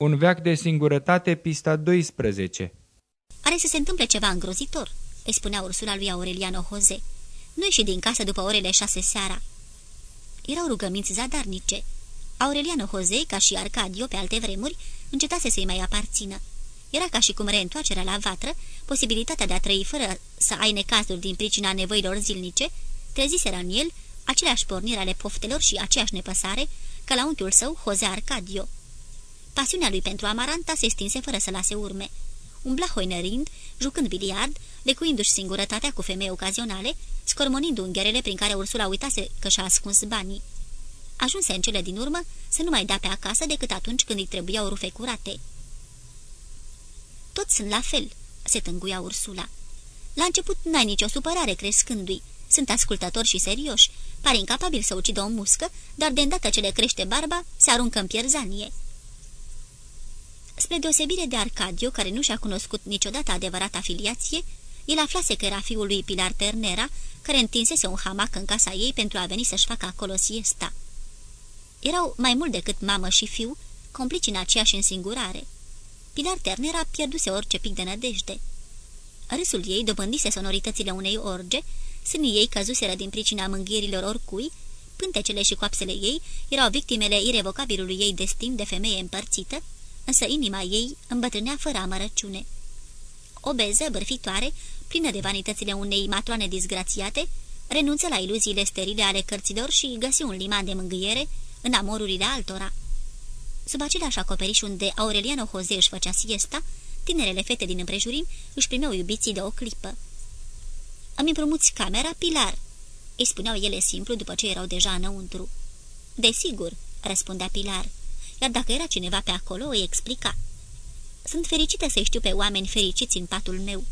Un veac de singurătate, pista 12 Are să se întâmple ceva îngrozitor, îi spunea Ursula lui Aureliano Jose. Nu ieși din casă după orele șase seara. Erau rugăminți zadarnice. Aureliano Jose, ca și Arcadio pe alte vremuri, încetase să-i mai aparțină. Era ca și cum reîntoarcerea la vatră, posibilitatea de a trăi fără să ai necazuri din pricina nevoilor zilnice, treziseră în el aceleași porniri ale poftelor și aceeași nepăsare ca la unchiul său, Jose Arcadio. Pasiunea lui pentru Amaranta se stinse fără să lase urme. Umbla hoinărind, jucând biliard, lecuindu-și singurătatea cu femei ocazionale, scormonind ungherele prin care Ursula uitase că și-a ascuns banii. Ajunse în cele din urmă să nu mai dea pe acasă decât atunci când îi trebuiau rufe curate. Toți sunt la fel," se tânguia Ursula. La început n-ai nicio supărare crescându-i. Sunt ascultători și serioși. Pare incapabil să ucidă o muscă, dar de îndată ce le crește barba, se aruncă în pierzanie." Spre deosebire de Arcadio, care nu și-a cunoscut niciodată adevărata afiliație, el aflase că era fiul lui Pilar Ternera, care întinsese un hamac în casa ei pentru a veni să-și facă acolo siesta. Erau mai mult decât mamă și fiu, complici în aceeași însingurare. Pilar Ternera pierduse orice pic de nădejde. Râsul ei dobândise sonoritățile unei orge, sânii ei căzuseră din pricina mânghierilor oricui, pântecele și coapsele ei erau victimele irevocabilului ei destin de femeie împărțită, însă inima ei îmbătrânea fără amărăciune. Obeză, bărfitoare, plină de vanitățile unei matroane disgrațiate, renunță la iluziile sterile ale cărților și găsi un liman de mângâiere în amorurile altora. Sub același acoperiș unde Aureliano Jose își făcea siesta, tinerele fete din împrejurim își primeau iubiții de o clipă. Îmi împrumuți camera, Pilar?" îi spuneau ele simplu după ce erau deja înăuntru. Desigur," răspundea Pilar, iar dacă era cineva pe acolo, îi explica. Sunt fericită să știu pe oameni fericiți în patul meu."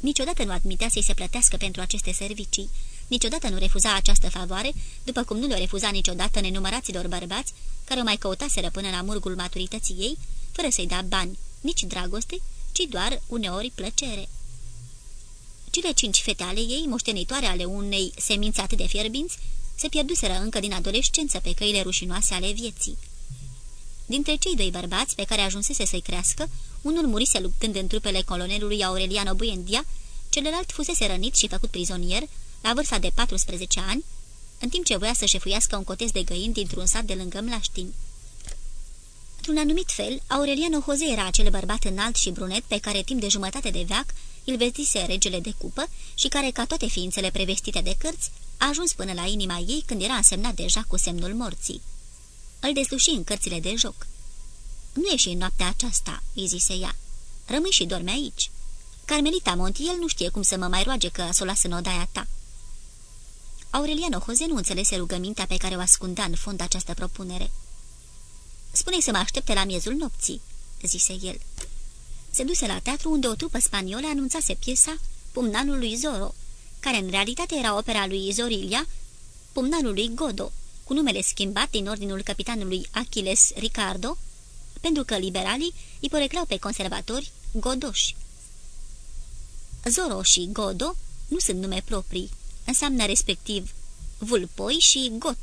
Niciodată nu admitea să-i se plătească pentru aceste servicii. Niciodată nu refuza această favoare, după cum nu le refuza niciodată nenumăraților bărbați care o mai căutaseră până la murgul maturității ei, fără să-i dea bani, nici dragoste, ci doar uneori plăcere. Cele cinci fete ale ei, moștenitoare ale unei semințe atât de fierbinți, se pierduseră încă din adolescență pe căile rușinoase ale vieții. Dintre cei doi bărbați pe care ajunsese să-i crească, unul murise luptând în trupele colonelului Aureliano Buendia, celălalt fusese rănit și făcut prizonier, la vârsta de 14 ani, în timp ce voia să șefuiască un cotez de găini dintr-un sat de lângă Mlaștin. Într-un anumit fel, Aureliano Jose era acel bărbat înalt și brunet pe care timp de jumătate de veac îl vestise regele de cupă și care, ca toate ființele prevestite de cărți, a ajuns până la inima ei când era însemnat deja cu semnul morții. Îl desluși în cărțile de joc. Nu ieși în noaptea aceasta," îi zise ea. Rămâi și dormi aici. Carmelita Montiel nu știe cum să mă mai roage că să o las în odaia ta." Aureliano Jose nu înțelese rugămintea pe care o ascundea în fond această propunere. spune să mă aștepte la miezul nopții," zise el. Se duse la teatru unde o trupă spaniolă anunțase piesa Pumnalul lui Zoro, care în realitate era opera lui Zorilia, Pumnalul lui Godo, cu numele schimbat din ordinul capitanului Achilles Ricardo, pentru că liberalii îi poreclau pe conservatori godoși. Zoro și Godo nu sunt nume proprii, înseamnă respectiv vulpoi și got.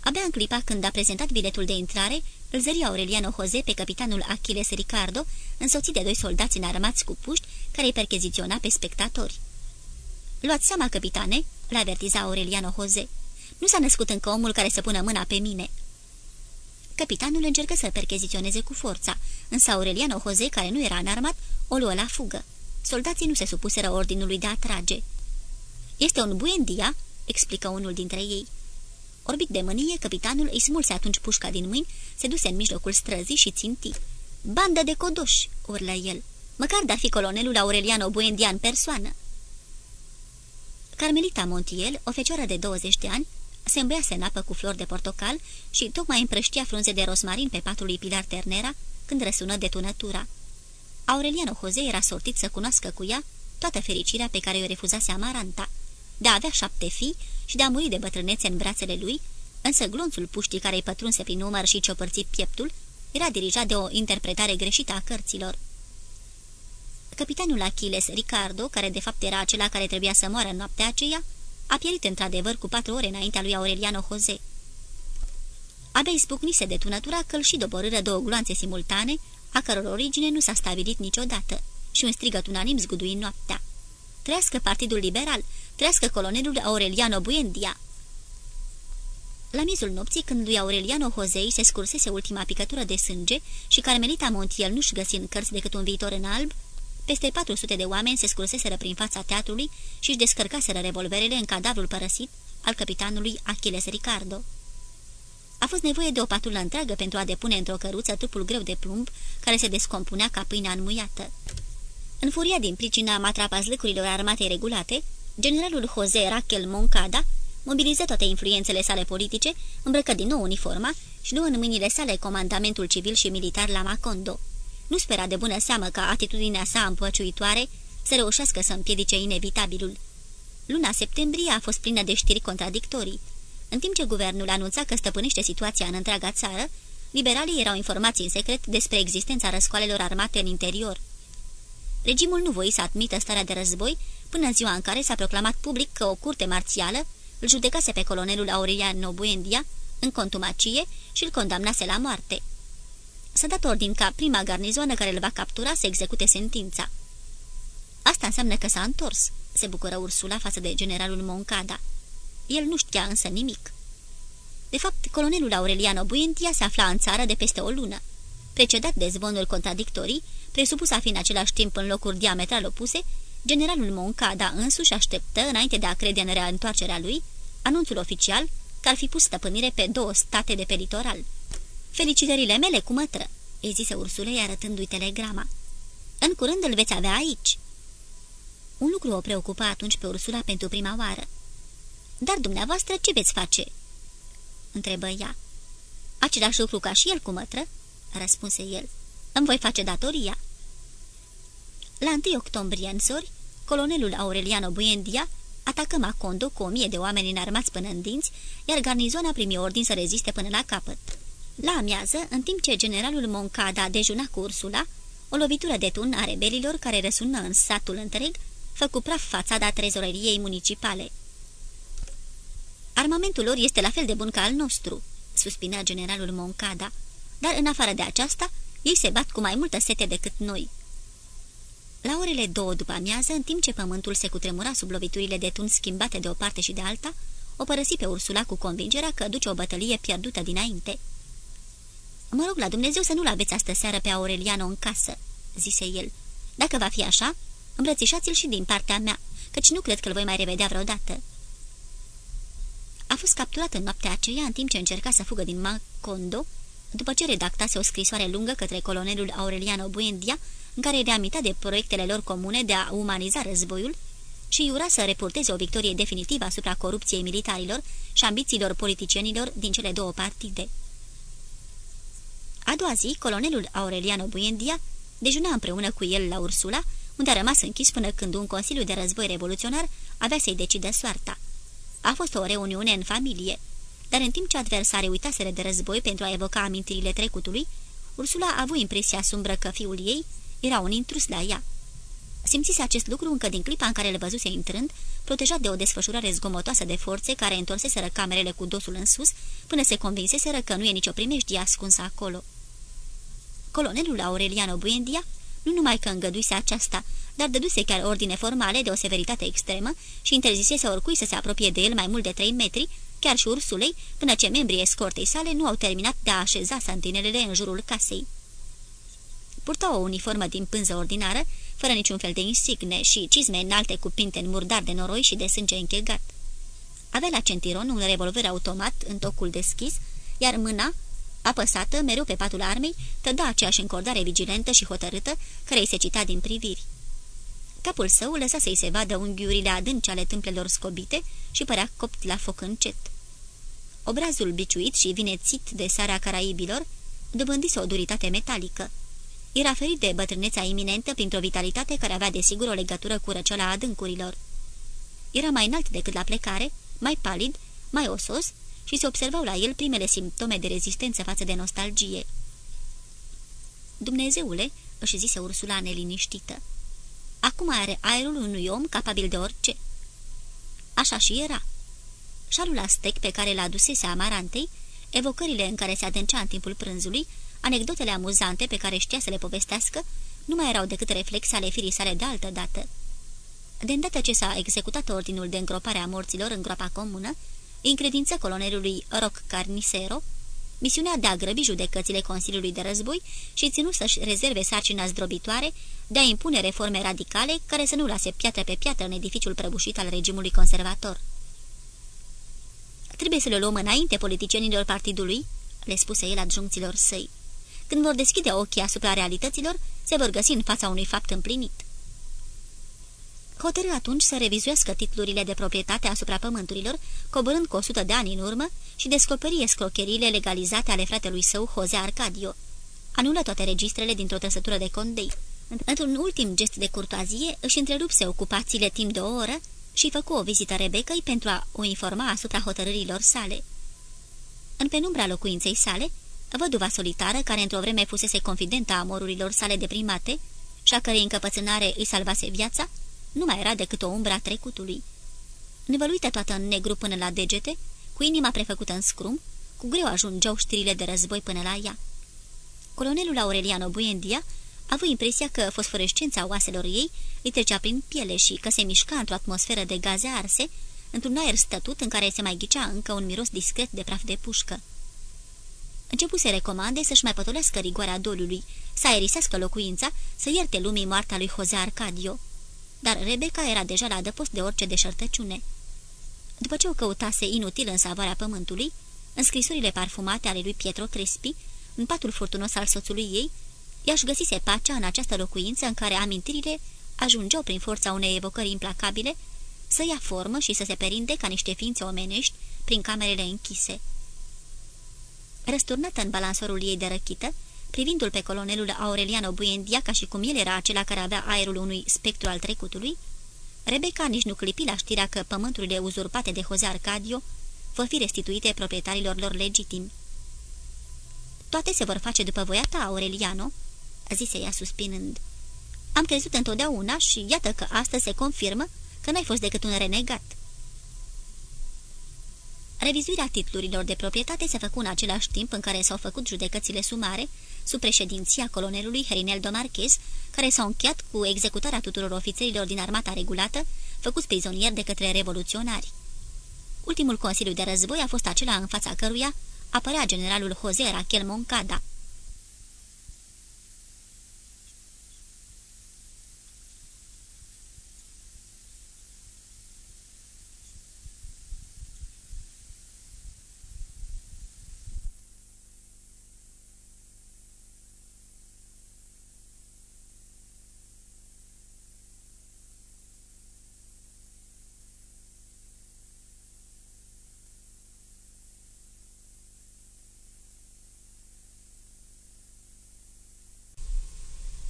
Abia în clipa când a prezentat biletul de intrare, îl zări Aureliano Jose pe capitanul Achilles Ricardo, însoțit de doi soldați înarmați cu puști, care îi percheziționa pe spectatori. Luați seama, capitane," l-a avertiza Aureliano Jose. Nu s-a născut încă omul care să pună mâna pe mine." Capitanul încercă să percheziționeze cu forța, însă Aureliano Jose, care nu era înarmat, o luă la fugă. Soldații nu se supuseră ordinului de a trage. Este un buendia," explică unul dintre ei. Orbit de mânie, capitanul îi smulse atunci pușca din mâini, se duse în mijlocul străzii și ținti. Bandă de codoși!" urlă el. Măcar de-ar fi colonelul Aureliano Buendia în persoană." Carmelita Montiel, o fecioară de 20 de ani, se îmbăiase în apă cu flori de portocal și tocmai împrăștia frunze de rosmarin pe patul lui Pilar Ternera când răsună detunătura. Aureliano Jose era sortit să cunoască cu ea toată fericirea pe care o refuzase Amaranta, de a avea șapte fii și de a muri de bătrânețe în brațele lui, însă glonțul puștii care îi pătrunse prin număr și ciopărți pieptul era dirijat de o interpretare greșită a cărților. Capitanul Achilles Ricardo, care de fapt era acela care trebuia să moară în noaptea aceea, a pierit într-adevăr cu patru ore înaintea lui Aureliano Jose. Abia izbucnise de tunătura că și doborâră două gloanțe simultane, a căror origine nu s-a stabilit niciodată, și un strigăt unanim zgudui noaptea. Trească Partidul Liberal! Trească colonelul Aureliano Buendia! La mizul nopții, când lui Aureliano Hozei se scursese ultima picătură de sânge și Carmelita Montiel nu-și găsi în cărți decât un viitor în alb, peste 400 de oameni se scurseseră prin fața teatrului și își descărcaseră revolverele în cadavrul părăsit al capitanului Achilles Ricardo. A fost nevoie de o patrulă întreagă pentru a depune într-o căruță trupul greu de plumb care se descompunea ca pâinea înmuiată. În furia din pricina matrapazlăcurilor armatei regulate, generalul Jose Raquel Moncada mobiliză toate influențele sale politice, îmbrăcă din nou uniforma și luă în mâinile sale comandamentul civil și militar la Macondo. Nu spera de bună seamă ca atitudinea sa împăciuitoare să reușească să împiedice inevitabilul. Luna septembrie a fost plină de știri contradictorii. În timp ce guvernul anunța că stăpânește situația în întreaga țară, liberalii erau informați în secret despre existența răscoalelor armate în interior. Regimul nu voi să admită starea de război până în ziua în care s-a proclamat public că o curte marțială îl judecase pe colonelul Aureliano Buendia în contumacie și îl condamnase la moarte. S-a dat ordin ca prima garnizoană care îl va captura să execute sentința. Asta înseamnă că s-a întors, se bucură Ursula față de generalul Moncada. El nu știa însă nimic. De fapt, colonelul Aureliano Buendia se afla în țară de peste o lună. Precedat de zvonuri contradictorii, presupus a fi în același timp în locuri diametral opuse, generalul Moncada însuși așteptă, înainte de a crede în reîntoarcerea lui, anunțul oficial că ar fi pus stăpânire pe două state de pe litoral. Felicitările mele cu mătră!" îi zise Ursulei arătându-i telegrama. În curând îl veți avea aici." Un lucru o preocupa atunci pe Ursula pentru prima oară. Dar dumneavoastră ce veți face?" întrebă ea. Același lucru ca și el cu mătră?" răspunse el. Îmi voi face datoria." La 1 octombrie în sori, colonelul Aureliano Buendia atacă Macondo cu o mie de oameni înarmați până în dinți, iar garnizoana primi ordin să reziste până la capăt. La amiază, în timp ce generalul Moncada dejuna cu Ursula, o lovitură de tun a rebelilor care răsună în satul întreg, făcu praf fațada trezoreriei municipale. Armamentul lor este la fel de bun ca al nostru," suspina generalul Moncada, dar în afară de aceasta, ei se bat cu mai multă sete decât noi." La orele două după amiază, în timp ce pământul se cutremura sub loviturile de tun schimbate de o parte și de alta, o părăsi pe Ursula cu convingerea că duce o bătălie pierdută dinainte. Mă rog la Dumnezeu să nu-l aveți astă seară pe Aureliano în casă," zise el. Dacă va fi așa, îmbrățișați-l și din partea mea, căci nu cred că-l voi mai revedea vreodată." A fost capturat în noaptea aceea, în timp ce încerca să fugă din Macondo, după ce redactase o scrisoare lungă către colonelul Aureliano Buendia, în care reamintea de proiectele lor comune de a umaniza războiul și iura să reporteze o victorie definitivă asupra corupției militarilor și ambițiilor politicienilor din cele două partide. A doua zi, colonelul Aureliano Buendia dejuna împreună cu el la Ursula, unde a rămas închis până când un consiliu de război revoluționar avea să-i decide soarta. A fost o reuniune în familie, dar în timp ce adversarii uitaseră de război pentru a evoca amintirile trecutului, Ursula a avut impresia sumbră că fiul ei era un intrus la ea. Simțise acest lucru încă din clipa în care îl văzuse intrând, protejat de o desfășurare zgomotoasă de forțe care întorseseră camerele cu dosul în sus, până se convinseseră că nu e nicio primejdie ascunsă acolo. Colonelul Aureliano Buendia nu numai că îngăduise aceasta, dar dăduse chiar ordine formale de o severitate extremă și interzisese oricui să se apropie de el mai mult de trei metri, chiar și ursulei, până ce membrii escortei sale nu au terminat de a așeza santinelele în jurul casei. Purta o uniformă din pânză ordinară, fără niciun fel de insigne și cizme înalte cu pinte în murdar de noroi și de sânge închegat. Avea la centiron un revolver automat în tocul deschis, iar mâna, apăsată mereu pe patul armei, tăda aceeași încordare vigilentă și hotărâtă care îi se cita din priviri. Capul său lăsa să-i se vadă unghiurile adânci ale tâmplelor scobite și părea copt la foc încet. Obrazul biciuit și vinețit de sarea caraibilor dobândise o duritate metalică. Era ferit de bătrâneța iminentă printr-o vitalitate care avea desigur o legătură cu răceala adâncurilor. Era mai înalt decât la plecare, mai palid, mai osos și se observau la el primele simptome de rezistență față de nostalgie. Dumnezeule, își zise Ursula neliniștită, acum are aerul unui om capabil de orice. Așa și era. Șalul astec pe care l-a adusese amarantei evocările în care se adâncea în timpul prânzului, anecdotele amuzante pe care știa să le povestească, nu mai erau decât reflexe ale firii sale de altă dată. De îndată ce s-a executat ordinul de îngropare a morților în groapa comună, în credință colonelului Roc Carnicero, misiunea de a grăbi judecățile Consiliului de Război și ținut să-și rezerve sarcina zdrobitoare de a impune reforme radicale care să nu lase piatră pe piatră în edificiul prăbușit al regimului conservator. Trebuie să le luăm înainte politicienilor partidului," le spuse el adjuncților săi. Când vor deschide ochii asupra realităților, se vor găsi în fața unui fapt împlinit. Hotărâ atunci să revizuiască titlurile de proprietate asupra pământurilor, coborând cu 100 de ani în urmă și descoperi escrocherile legalizate ale fratelui său, Jose Arcadio. Anulă toate registrele dintr-o trăsătură de condei. Într-un ultim gest de curtoazie, își întrerupse ocupațiile timp de o oră și făcu o vizită Rebecăi pentru a o informa asupra hotărârilor sale. În penumbra locuinței sale, văduva solitară, care într-o vreme fusese confidentă a amorurilor sale deprimate și a cărei încăpățânare îi salvase viața, nu mai era decât o umbra trecutului. Învăluită toată în negru până la degete, cu inima prefăcută în scrum, cu greu ajungeau știrile de război până la ea. Colonelul Aureliano Buendia a avut impresia că fosforescența oaselor ei îi trecea prin piele și că se mișca într-o atmosferă de gaze arse, într-un aer stătut în care se mai ghicea încă un miros discret de praf de pușcă. Începu să recomande să-și mai pătolească rigoarea dolului, să aerisească locuința, să ierte lumii moarta lui Jose Arcadio. Dar Rebecca era deja la adăpost de orice deșertăciune. După ce o căutase inutil în savoarea pământului, în scrisurile parfumate ale lui Pietro Crespi, în patul furtunos al soțului ei, i-aș găsise pacea în această locuință în care amintirile ajungeau prin forța unei evocări implacabile să ia formă și să se perinde ca niște ființe omenești prin camerele închise. Răsturnată în balansorul ei de răchită, privindu-l pe colonelul Aureliano Buendia ca și cum el era acela care avea aerul unui spectru al trecutului, Rebecca nici nu clipi la știrea că pământurile uzurpate de Jose Arcadio vor fi restituite proprietarilor lor legitimi. Toate se vor face după voia ta, Aureliano," zise ea suspinând. Am crezut întotdeauna și iată că astăzi se confirmă că n-ai fost decât un renegat." Revizuirea titlurilor de proprietate se făcu în același timp în care s-au făcut judecățile sumare sub președinția colonelului Herineldo Marquez, care s-au încheiat cu executarea tuturor ofițerilor din armata regulată, făcuți prizonieri de către revoluționari. Ultimul consiliu de război a fost acela în fața căruia apărea generalul Jose Raquel Moncada.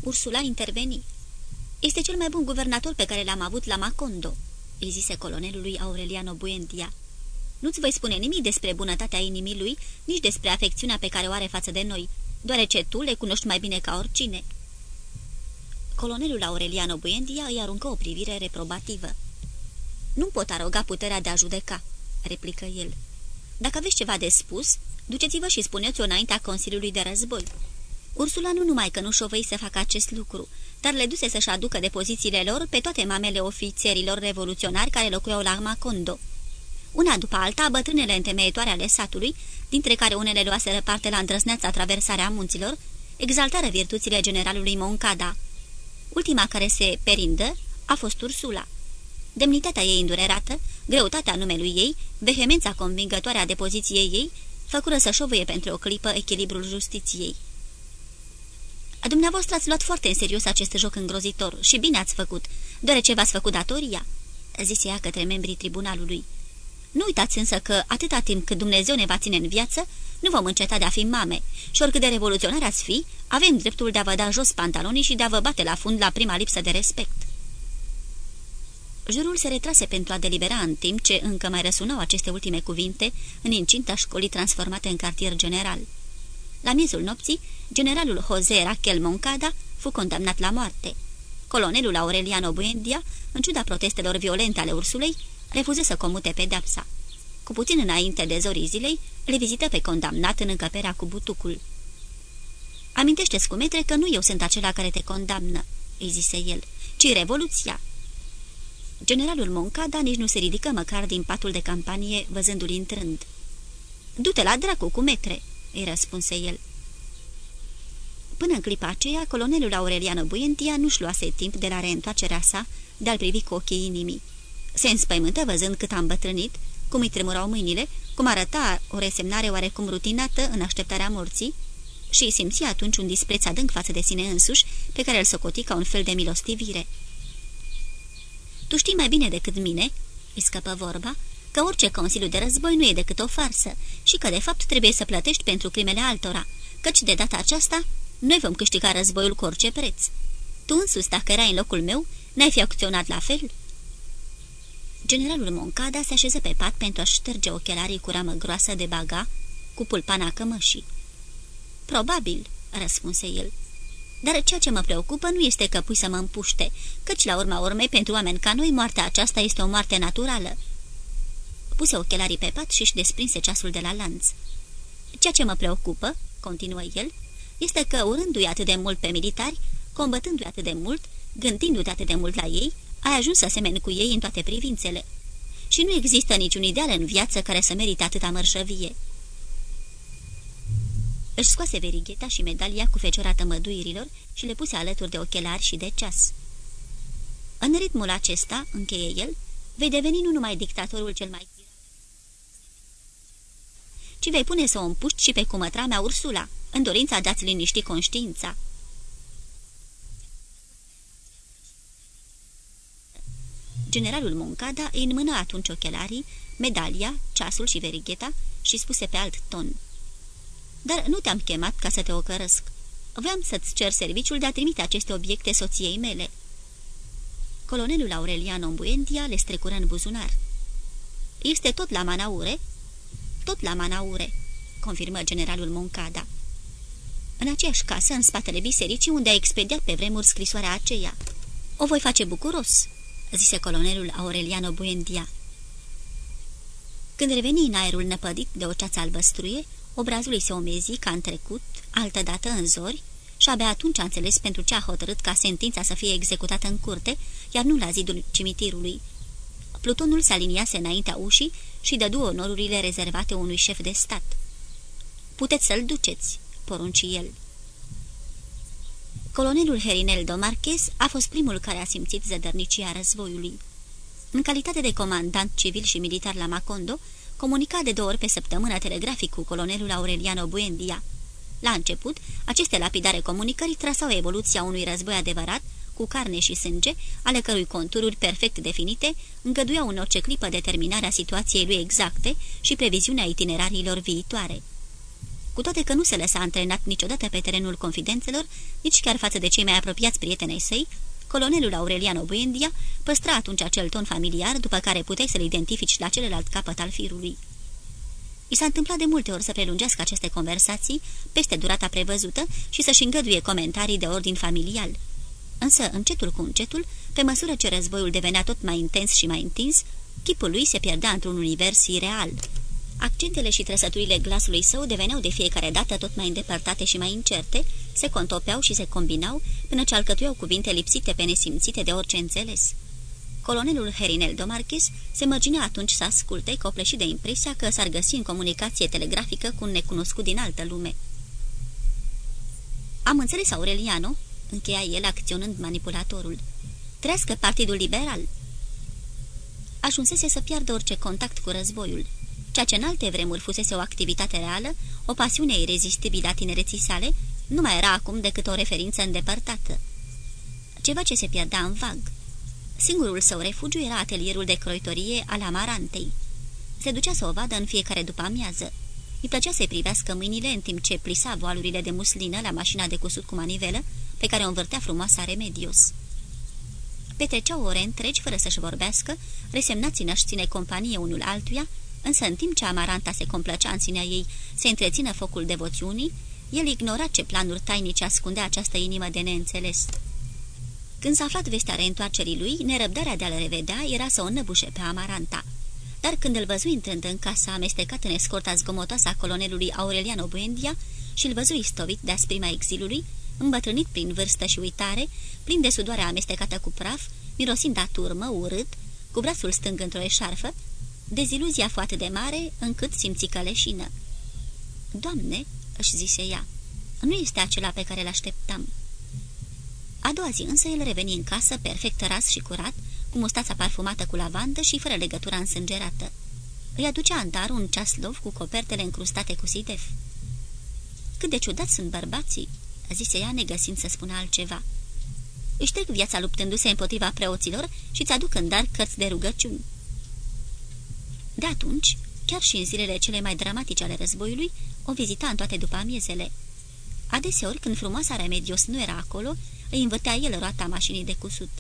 Ursula interveni. Este cel mai bun guvernator pe care l-am avut la Macondo," îi zise colonelului Aureliano Buendia. Nu-ți voi spune nimic despre bunătatea inimii lui, nici despre afecțiunea pe care o are față de noi, deoarece tu le cunoști mai bine ca oricine." Colonelul Aureliano Buendia îi aruncă o privire reprobativă. Nu pot aroga puterea de a judeca," replică el. Dacă aveți ceva de spus, duceți-vă și spuneți-o înaintea Consiliului de Război." Ursula nu numai că nu șovăi să facă acest lucru, dar le duse să-și aducă de pozițiile lor pe toate mamele ofițerilor revoluționari care locuiau la Macondo. Una după alta, bătrânele întemeietoare ale satului, dintre care unele luaseră parte la îndrăzneața traversarea munților, exaltară virtuțile generalului Moncada. Ultima care se perindă a fost Ursula. Demnitatea ei îndurerată, greutatea numelui ei, vehemența convingătoare a depoziției ei, făcură să șovăie pentru o clipă echilibrul justiției. Dumneavoastră ați luat foarte în serios acest joc îngrozitor și bine ați făcut, deoarece v-ați făcut datoria," zise ea către membrii tribunalului. Nu uitați însă că, atâta timp cât Dumnezeu ne va ține în viață, nu vom înceta de a fi mame și oricât de revoluționar ați fi, avem dreptul de a vă da jos pantalonii și de a vă bate la fund la prima lipsă de respect." Jurul se retrase pentru a delibera în timp ce încă mai răsunau aceste ultime cuvinte în incinta școlii transformate în cartier general. La miezul nopții, generalul Jose Raquel Moncada fu condamnat la moarte. Colonelul Aureliano Buendia, în ciuda protestelor violente ale Ursulei, refuză să comute pedepsa. Cu puțin înainte de zorii zilei, le vizită pe condamnat în încăperea cu butucul. Amintește-ți cu metre că nu eu sunt acela care te condamnă," îi zise el, ci revoluția." Generalul Moncada nici nu se ridică măcar din patul de campanie, văzându-l intrând. Du-te la dracu cu metre," îi răspunse el. Până în clipa aceea, colonelul Aureliano Buentia nu-și luase timp de la reîntoarcerea sa de a-l privi cu ochii inimii. Se înspăimântă văzând cât a îmbătrânit, cum îi tremurau mâinile, cum arăta o resemnare oarecum rutinată în așteptarea morții, și simți atunci un dispreț adânc față de sine însuși, pe care îl socoti ca un fel de milostivire. Tu știi mai bine decât mine," îi scăpă vorba, că orice consiliu de război nu e decât o farsă și că, de fapt, trebuie să plătești pentru crimele altora, căci de data aceasta noi vom câștiga războiul cu orice preț. Tu însuți, dacă erai în locul meu, n-ai fi acționat la fel?" Generalul Moncada se așeză pe pat pentru a șterge ochelarii cu ramă groasă de baga, cu pulpana cămășii. Probabil," răspunse el. Dar ceea ce mă preocupă nu este că pui să mă împuște, căci la urma urmei, pentru oameni ca noi, moartea aceasta este o moarte naturală." Puse ochelarii pe pat și-și desprinse ceasul de la lanț. Ceea ce mă preocupă," continuă el, este că, urându-i atât de mult pe militari, combătându-i atât de mult, gândindu-te atât de mult la ei, ai ajuns să semeni cu ei în toate privințele. Și nu există niciun ideal în viață care să merite atâta mărșăvie. Își scoase verigheta și medalia cu feciorată măduirilor și le puse alături de ochelari și de ceas. În ritmul acesta, încheie el, vei deveni nu numai dictatorul cel mai ci vei pune să o împuști și pe cumătra mea Ursula, în dorința de a-ți liniști conștiința. Generalul Moncada îi înmână atunci ochelarii, medalia, ceasul și verigheta și spuse pe alt ton. Dar nu te-am chemat ca să te ocărăsc. Vreau să-ți cer serviciul de a trimite aceste obiecte soției mele." Colonelul Aureliano Buendia le strecură în buzunar. Este tot la Manaure?" Tot la Manaure," confirmă generalul Moncada. În aceeași casă, în spatele bisericii, unde a expediat pe vremuri scrisoarea aceea. O voi face bucuros," zise colonelul Aureliano Buendia. Când reveni în aerul năpădit de o ceață albăstruie, obrazul îi se omezi ca în trecut, altădată în zori, și abia atunci a înțeles pentru ce a hotărât ca sentința să fie executată în curte, iar nu la zidul cimitirului. Plutonul se aliniase înaintea ușii și dădu onorurile rezervate unui șef de stat. Puteți să-l duceți," porunci el. Colonelul Herineldo Marquez a fost primul care a simțit zădărnicia războiului. În calitate de comandant civil și militar la Macondo, comunica de două ori pe săptămână telegrafic cu colonelul Aureliano Buendia. La început, aceste lapidare comunicări trasau evoluția unui război adevărat, cu carne și sânge, ale cărui contururi perfect definite îngăduiau în orice clipă determinarea situației lui exacte și previziunea itinerariilor viitoare. Cu toate că nu se lăsa antrenat niciodată pe terenul confidențelor, nici chiar față de cei mai apropiați prietenei săi, colonelul Aureliano Buendia păstra atunci acel ton familiar, după care puteai să-l identifici la celălalt capăt al firului. I s-a întâmplat de multe ori să prelungească aceste conversații peste durata prevăzută și să-și îngăduie comentarii de ordin familial. Însă, încetul cu încetul, pe măsură ce războiul devenea tot mai intens și mai întins, chipul lui se pierdea într-un univers ireal. Accentele și trăsăturile glasului său deveneau de fiecare dată tot mai îndepărtate și mai incerte, se contopeau și se combinau, până ce alcătuiau cuvinte lipsite pe nesimțite de orice înțeles. Colonelul Herinel Domarchis se mărginea atunci să asculte, copleșit de impresia că s-ar găsi în comunicație telegrafică cu un necunoscut din altă lume. Am înțeles, Aureliano," încheia el acționând manipulatorul. Trească Partidul Liberal!" Ajunsese să piardă orice contact cu războiul. Ceea ce în alte vremuri fusese o activitate reală, o pasiune irezistibilă a tinereții sale, nu mai era acum decât o referință îndepărtată. Ceva ce se pierdea în vag. Singurul său refugiu era atelierul de croitorie al Amarantei. Se ducea să o vadă în fiecare după amiază. Îi plăcea să-i privească mâinile în timp ce plisa voalurile de muslină la mașina de cusut cu manivelă, pe care o învârtea frumoasa Remedios. Petreceau ore întregi fără să-și vorbească, resemnați în a ține companie unul altuia, însă în timp ce Amaranta se complăcea în sinea ei să întrețină focul devoțiunii, el ignora ce planuri tainice ascundea această inimă de neînțeles. Când s-a aflat vestea reîntoarcerii lui, nerăbdarea de a-l revedea era să o năbușe pe Amaranta. dar când îl văzui intrând în casa amestecat în escorta zgomotoasă a colonelului Aureliano Buendia și îl văzui stovit de asprima exilului, îmbătrânit prin vârstă și uitare, plin de sudoare amestecată cu praf, mirosind a turmă, urât, cu brațul stâng într-o eșarfă, deziluzia fu atât de mare încât simți că leșină. Doamne, își zise ea, nu este acela pe care l-așteptam. A doua zi însă el reveni în casă, perfect ras și curat, cu mustața parfumată cu lavandă și fără legătura însângerată. Îi aducea în dar un ceaslov cu copertele încrustate cu sidef. Cât de ciudat sunt bărbații!" Zise ea, negăsind să spună altceva. Își trec viața luptându-se împotriva preoților și îți aduc în dar cărți de rugăciuni." De atunci, chiar și în zilele cele mai dramatice ale războiului, o vizita în toate după amiezele. Adeseori, când frumoasa Remedios nu era acolo, îi învârtea el roata mașinii de cusut.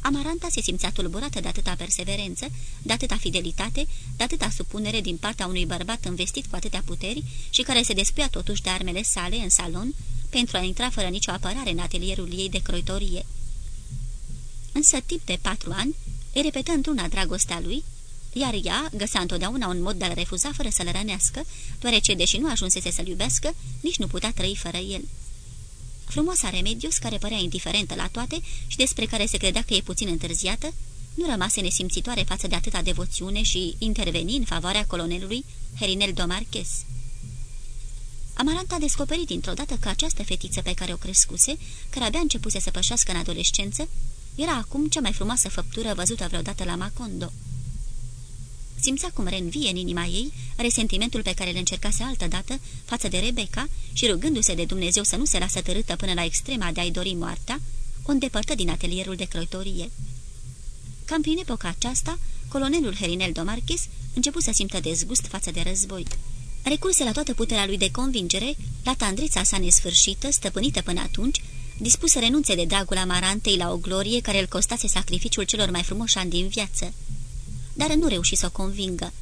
Amaranta se simțea tulburată de atâta perseverență, de atâta fidelitate, de atâta supunere din partea unui bărbat învestit cu atâtea puteri și care se despuia totuși de armele sale în salon pentru a intra fără nicio apărare în atelierul ei de croitorie. Însă, tip de patru ani, îi repetă într-una dragostea lui, iar ea găsea întotdeauna un mod de a-l refuza fără să-l rănească, deoarece, deși nu ajunsese să-l iubească, nici nu putea trăi fără el. Frumoasa Remedios, care părea indiferentă la toate și despre care se credea că e puțin întârziată, nu rămase nesimțitoare față de atâta devoțiune și interveni în favoarea colonelului Herinel Domarches. Amaranta a descoperit dintr-o dată că această fetiță pe care o crescuse, care abia începuse să pășească în adolescență, era acum cea mai frumoasă făptură văzută vreodată la Macondo. Simțea cum reînvie în inima ei resentimentul pe care îl încercase altădată față de Rebecca și rugându-se de Dumnezeu să nu se lasă tărâtă până la extrema de a-i dori moartea, o îndepărtă din atelierul de croitorie. Cam prin epoca aceasta, colonelul Herinel Domarchis început să simtă dezgust față de război. Recurse la toată puterea lui de convingere, la tandrița sa nesfârșită, stăpânită până atunci, dispus să renunțe de dragul amarantei la o glorie care îl costase sacrificiul celor mai frumoși ani din viață dar nu reuși să o convingă.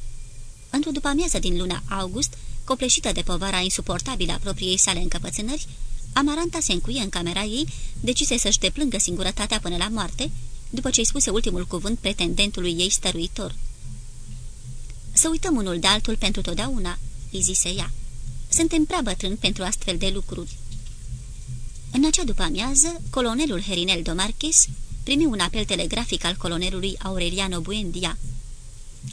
Într-o după-amiază din luna august, copleșită de povara insuportabilă a propriei sale încăpățânări, Amaranta se încuie în camera ei, decise să-și deplângă singurătatea până la moarte, după ce îi spuse ultimul cuvânt pretendentului ei stăruitor. Să uităm unul de altul pentru totdeauna," îi zise ea. Suntem prea bătrâni pentru astfel de lucruri." În acea după-amiază, colonelul Herinel Domarchis primi un apel telegrafic al colonelului Aureliano Buendia.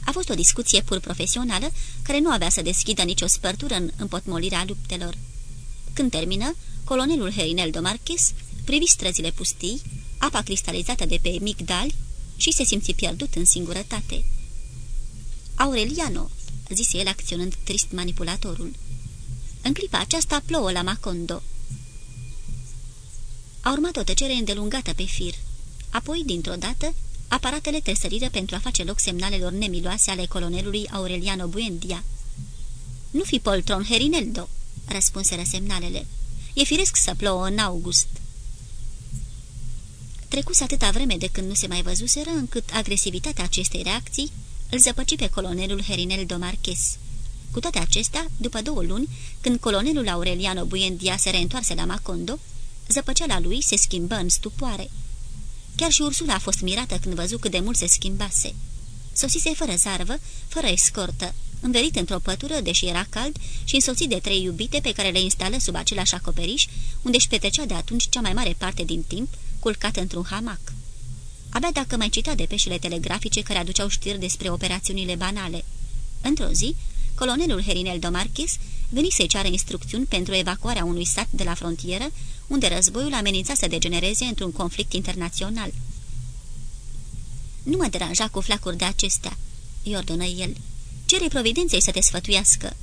A fost o discuție pur profesională, care nu avea să deschidă nicio spărtură în împotmolirea luptelor. Când termină, colonelul Herinel Domarchis privi străzile pustii, apa cristalizată de pe migdali și se simți pierdut în singurătate. Aureliano, zise el acționând trist manipulatorul. În clipa aceasta plouă la Macondo. A urmat o tăcere îndelungată pe fir. Apoi, dintr-o dată, aparatele tresăriră pentru a face loc semnalelor nemiloase ale colonelului Aureliano Buendia. Nu fi poltron, Herineldo," răspunseră semnalele. E firesc să plouă în august." Trecuse atâta vreme de când nu se mai văzuseră, încât agresivitatea acestei reacții îl zăpăci pe colonelul Herineldo Marches. Cu toate acestea, după două luni, când colonelul Aureliano Buendia se reîntoarse la Macondo, zăpăceala lui se schimbă în stupoare. Chiar și Ursula a fost mirată când văzu cât de mult se schimbase. Sosise fără zarvă, fără escortă, învelit într-o pătură, deși era cald, și însoțit de trei iubite pe care le instală sub același acoperiș, unde își petrecea de atunci cea mai mare parte din timp, culcat într-un hamac. Abia dacă mai cita de peșele telegrafice care aduceau știri despre operațiunile banale. Într-o zi, colonelul Herinel Domarchis veni să-i ceară instrucțiuni pentru evacuarea unui sat de la frontieră, unde războiul amenința să degenereze într-un conflict internațional. Nu mă deranja cu flacuri de acestea," îi ordonă el. Cere providenței să te sfătuiască."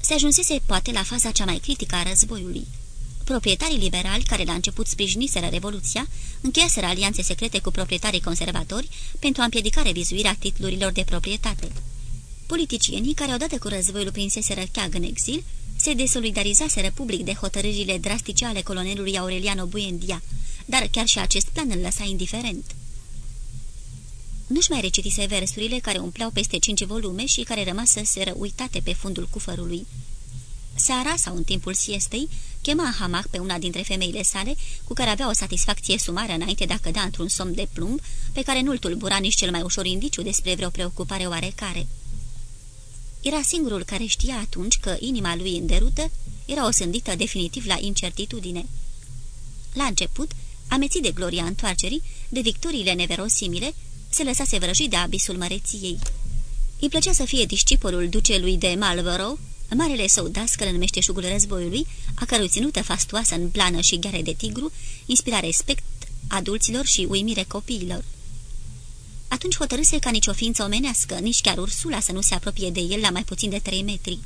Se ajunsese poate la faza cea mai critică a războiului. Proprietarii liberali, care la început sprijiniseră Revoluția, încheiaseră alianțe secrete cu proprietarii conservatori pentru a împiedica revizuirea titlurilor de proprietate. Politicienii, care odată cu războiul prinseseră cheag în exil, se desolidarizaseră public de hotărârile drastice ale colonelului Aureliano Buendia, dar chiar și acest plan îl lăsa indiferent. Nu-și mai recitise versurile care umpleau peste cinci volume și care rămaseseră uitate pe fundul cufărului. Seara sau în timpul siestei, chema în hamac pe una dintre femeile sale, cu care avea o satisfacție sumară înainte de a cădea într-un somn de plumb, pe care nu-l tulbura nici cel mai ușor indiciu despre vreo preocupare oarecare. Era singurul care știa atunci că inima lui în derută era osândită definitiv la incertitudine. La început, amețit de gloria întoarcerii, de victoriile neverosimile, se lăsase vrăjit de abisul măreției. Îi plăcea să fie discipolul ducelui de Marlborough, marele său dascăl în meșteșugul războiului, a cărui ținută fastoasă în plană și gheare de tigru, inspira respect adulților și uimire copiilor. Atunci hotărâse ca nicio ființă omenească, nici chiar ursula să nu se apropie de el la mai puțin de trei metri.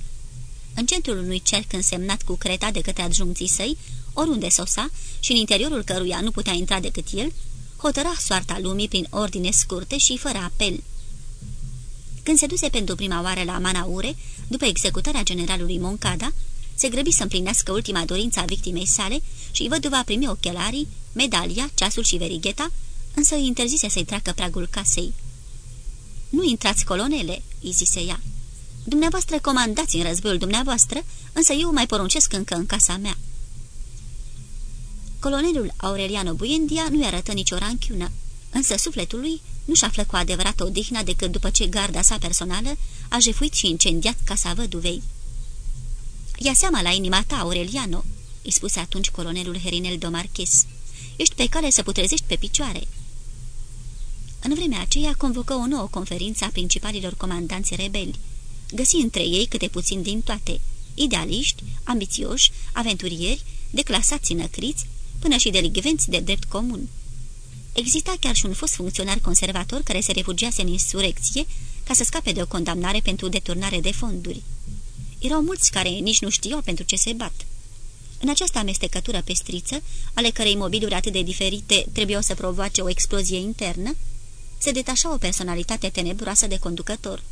În centrul unui cerc însemnat cu creta de către adjuncții săi, oriunde sosa și în interiorul căruia nu putea intra decât el, hotăra soarta lumii prin ordine scurte și fără apel. Când se duse pentru prima oară la Manaure, după executarea generalului Moncada, se grăbi să împlinească ultima dorință a victimei sale și văduva primi ochelarii, medalia, ceasul și verigheta, însă îi interzise să-i treacă pragul casei. Nu intrați, colonele," îi zise ea. Dumneavoastră comandați în războiul dumneavoastră, însă eu mai poruncesc încă în casa mea." Colonelul Aureliano Buendia nu-i arătă nicio ranchiună, însă sufletul lui nu-și află cu adevărat odihna decât după ce garda sa personală a jefuit și incendiat casa văduvei. Ia seama la inima ta, Aureliano," îi spuse atunci colonelul Herinel Domarches. Ești pe cale să putrezești pe picioare." În vremea aceea convocă o nouă conferință a principalilor comandanți rebeli. Găsi între ei câte puțin din toate, idealiști, ambițioși, aventurieri, declasați năcriți, până și delicvenți de drept comun. Exista chiar și un fost funcționar conservator care se refugiase în insurecție ca să scape de o condamnare pentru deturnare de fonduri. Erau mulți care nici nu știau pentru ce se bat. În această amestecătură pestriță, ale cărei mobiluri atât de diferite trebuiau să provoace o explozie internă, se detașa o personalitate tenebroasă de conducător,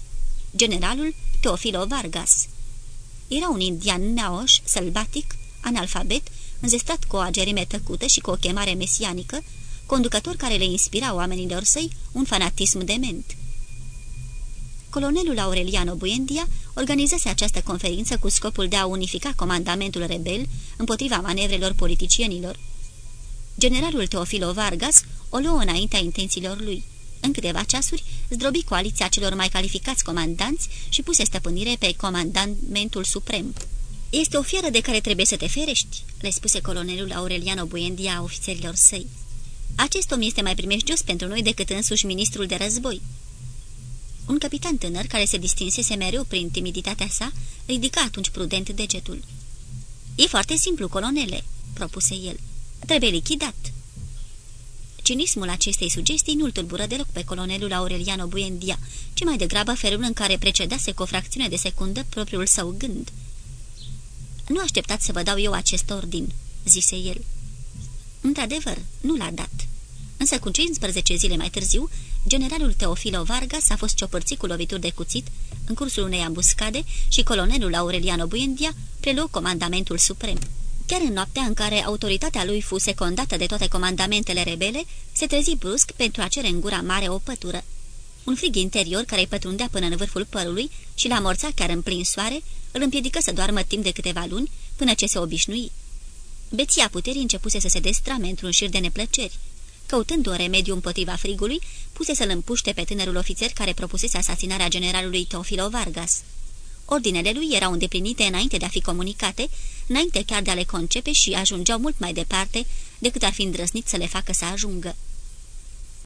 generalul Teofilo Vargas. Era un indian neoș, sălbatic, analfabet, înzestrat cu o agerime tăcută și cu o chemare mesianică, conducător care le inspira oamenilor săi un fanatism dement. Colonelul Aureliano Buendia organizase această conferință cu scopul de a unifica comandamentul rebel împotriva manevrelor politicienilor. Generalul Teofilo Vargas o luă înaintea intențiilor lui. În câteva ceasuri, zdrobi coaliția celor mai calificați comandanți și puse stăpânire pe comandamentul suprem. Este o fieră de care trebuie să te ferești," le spuse colonelul Aureliano Buendia ofițerilor săi. Acest om este mai primejdios pentru noi decât însuși ministrul de război." Un capitan tânăr, care se distinsese mereu prin timiditatea sa, ridica atunci prudent degetul. E foarte simplu, colonele," propuse el. Trebuie lichidat." Cinismul acestei sugestii nu-l tulbură deloc pe colonelul Aureliano Buendia, ci mai degrabă felul în care precedase cu o fracțiune de secundă propriul său gând. Nu așteptați să vă dau eu acest ordin," zise el. Într-adevăr, nu l-a dat. Însă cu 15 zile mai târziu, generalul Teofilo Vargas a fost ciopărțit cu lovituri de cuțit în cursul unei ambuscade și colonelul Aureliano Buendia preluă comandamentul suprem. Chiar în noaptea în care autoritatea lui fu secondată de toate comandamentele rebele, se trezi brusc pentru a cere în gura mare o pătură. Un frig interior care îi pătrundea până în vârful părului și la morța chiar în plin soare, îl împiedică să doarmă timp de câteva luni, până ce se obișnui. Beția puterii începuse să se destrame într-un șir de neplăceri. Căutând un remediu împotriva frigului, puse să-l împuște pe tânărul ofițer care propusese asasinarea generalului Teofilo Vargas. Ordinele lui erau îndeplinite înainte de a fi comunicate, înainte chiar de a le concepe și ajungeau mult mai departe decât ar fi îndrăznit să le facă să ajungă.